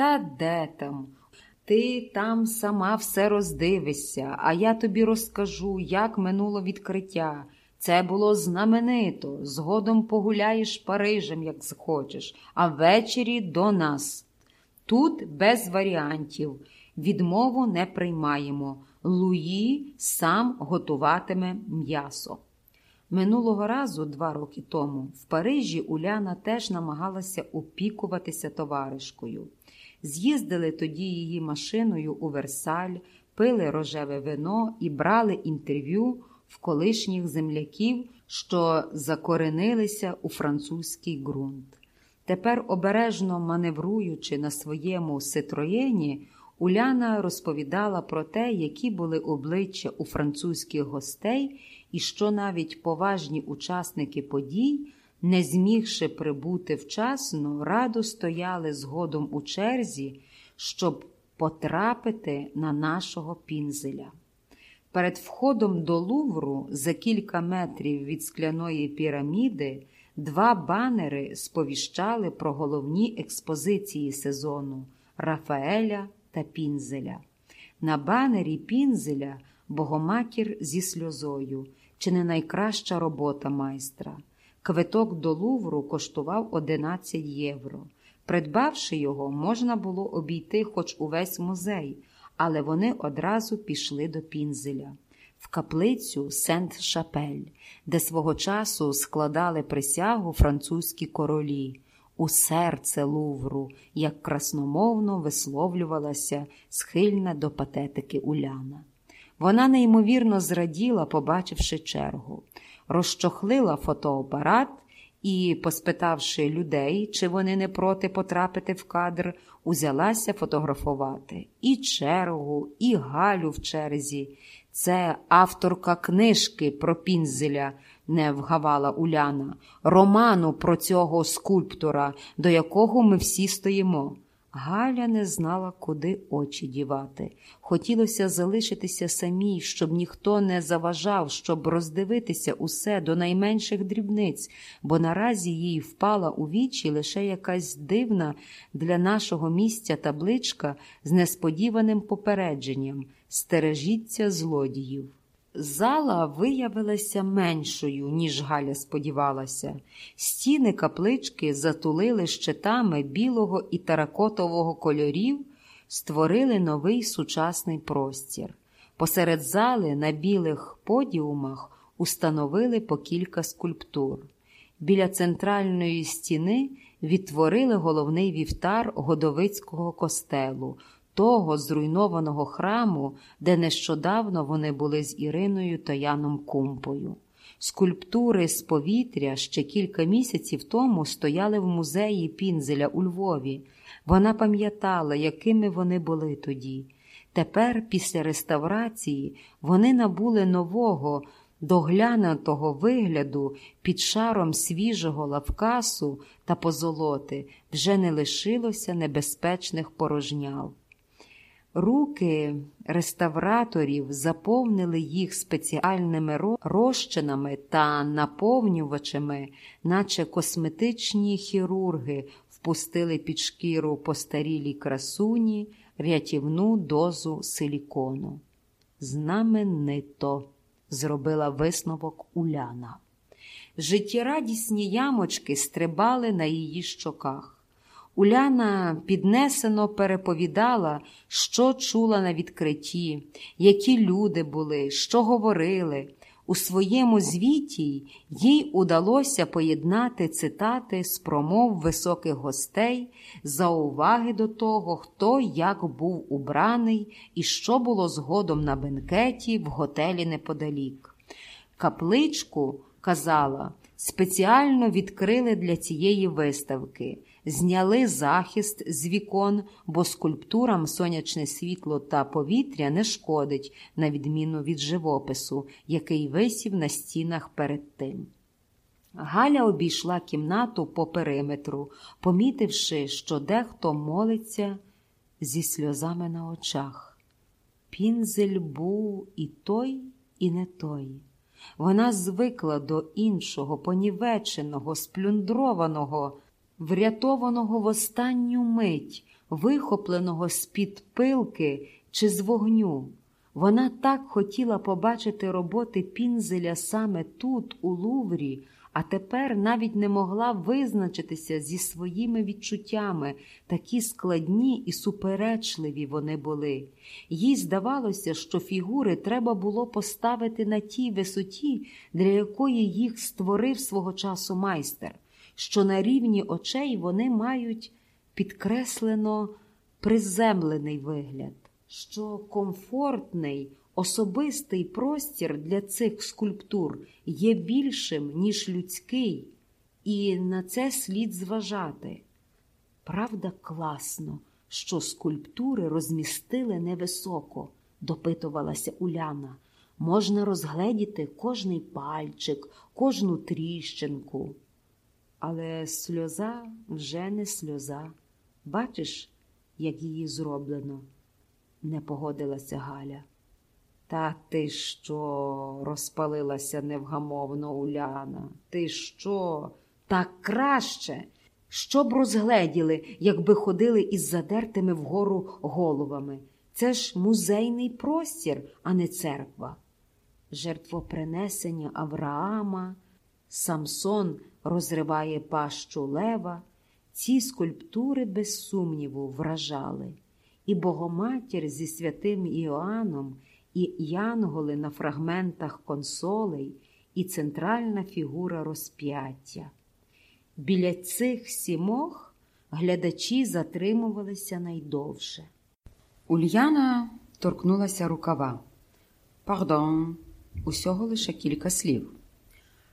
Та де там? Ти там сама все роздивишся, а я тобі розкажу, як минуло відкриття. Це було знаменито. Згодом погуляєш Парижем, як захочеш, а ввечері до нас. Тут без варіантів. Відмову не приймаємо. Луї сам готуватиме м'ясо. Минулого разу, два роки тому, в Парижі Уляна теж намагалася опікуватися товаришкою. З'їздили тоді її машиною у Версаль, пили рожеве вино і брали інтерв'ю в колишніх земляків, що закоренилися у французький ґрунт. Тепер, обережно маневруючи на своєму ситроєні, Уляна розповідала про те, які були обличчя у французьких гостей, і що навіть поважні учасники подій, не змігши прибути вчасно, радо стояли згодом у черзі, щоб потрапити на нашого пінзеля. Перед входом до Лувру за кілька метрів від скляної піраміди два банери сповіщали про головні експозиції сезону Рафаеля та Пінзеля. На банері Пінзеля Богоматір зі сльозою, чи не найкраща робота майстра. Квиток до Лувру коштував 11 євро. Придбавши його, можна було обійти хоч увесь музей, але вони одразу пішли до Пінзеля, в каплицю Сент-Шапель, де свого часу складали присягу французькі королі у серце Лувру, як красномовно висловлювалася схильна до патетики Уляна. Вона неймовірно зраділа, побачивши чергу, розчохлила фотоапарат і, поспитавши людей, чи вони не проти потрапити в кадр, узялася фотографувати і чергу, і Галю в черзі. Це авторка книжки про Пінзеля, не вгавала Уляна, роману про цього скульптора, до якого ми всі стоїмо. Галя не знала, куди очі дівати. Хотілося залишитися самій, щоб ніхто не заважав, щоб роздивитися усе до найменших дрібниць, бо наразі їй впала у вічі лише якась дивна для нашого місця табличка з несподіваним попередженням стережіться злодіїв. Зала виявилася меншою, ніж Галя сподівалася. Стіни каплички затулили щитами білого і таракотового кольорів, створили новий сучасний простір. Посеред зали на білих подіумах установили по кілька скульптур. Біля центральної стіни відтворили головний вівтар Годовицького костелу того зруйнованого храму, де нещодавно вони були з Іриною та Яном Кумпою. Скульптури з повітря ще кілька місяців тому стояли в музеї Пінзеля у Львові. Вона пам'ятала, якими вони були тоді. Тепер, після реставрації, вони набули нового, доглянутого вигляду під шаром свіжого лавкасу та позолоти вже не лишилося небезпечних порожняв. Руки реставраторів заповнили їх спеціальними розчинами та наповнювачами, наче косметичні хірурги впустили під шкіру постарілій красуні рятівну дозу силікону. Знаменито, зробила висновок Уляна. Життєрадісні ямочки стрибали на її щоках. Уляна піднесено переповідала, що чула на відкритті, які люди були, що говорили. У своєму звіті їй удалося поєднати цитати з промов високих гостей, за уваги до того, хто як був убраний і що було згодом на бенкеті в готелі неподалік. Капличку, казала, спеціально відкрили для цієї виставки зняли захист з вікон, бо скульптурам сонячне світло та повітря не шкодить, на відміну від живопису, який висів на стінах перед тим. Галя обійшла кімнату по периметру, помітивши, що дехто молиться зі сльозами на очах. Пінзель був і той, і не той. Вона звикла до іншого, понівеченого, сплюндрованого врятованого в останню мить, вихопленого з-під пилки чи з вогню. Вона так хотіла побачити роботи Пінзеля саме тут, у Луврі, а тепер навіть не могла визначитися зі своїми відчуттями, такі складні і суперечливі вони були. Їй здавалося, що фігури треба було поставити на тій висоті, для якої їх створив свого часу майстер, що на рівні очей вони мають підкреслено приземлений вигляд, що комфортний. Особистий простір для цих скульптур є більшим, ніж людський, і на це слід зважати. Правда, класно, що скульптури розмістили невисоко, допитувалася Уляна. Можна розгледіти кожний пальчик, кожну тріщинку. Але сльоза вже не сльоза. Бачиш, як її зроблено, не погодилася Галя. Та ти що? розпалилася невгамовно Уляна. Ти що? Так краще, щоб розгледіли, якби ходили із задертими вгору головами. Це ж музейний простір, а не церква. Жертвопринесення Авраама, Самсон розриває пащу лева. Ці скульптури, без сумніву, вражали, і Богоматір зі святим Іоанном і янголи на фрагментах консолей, і центральна фігура розп'яття. Біля цих сімох глядачі затримувалися найдовше. Ульяна торкнулася рукава. Пардон, усього лише кілька слів.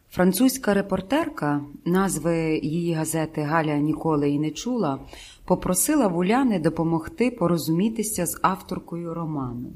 Французька репортерка, назви її газети Галя ніколи і не чула, попросила Вуляни Уляни допомогти порозумітися з авторкою роману.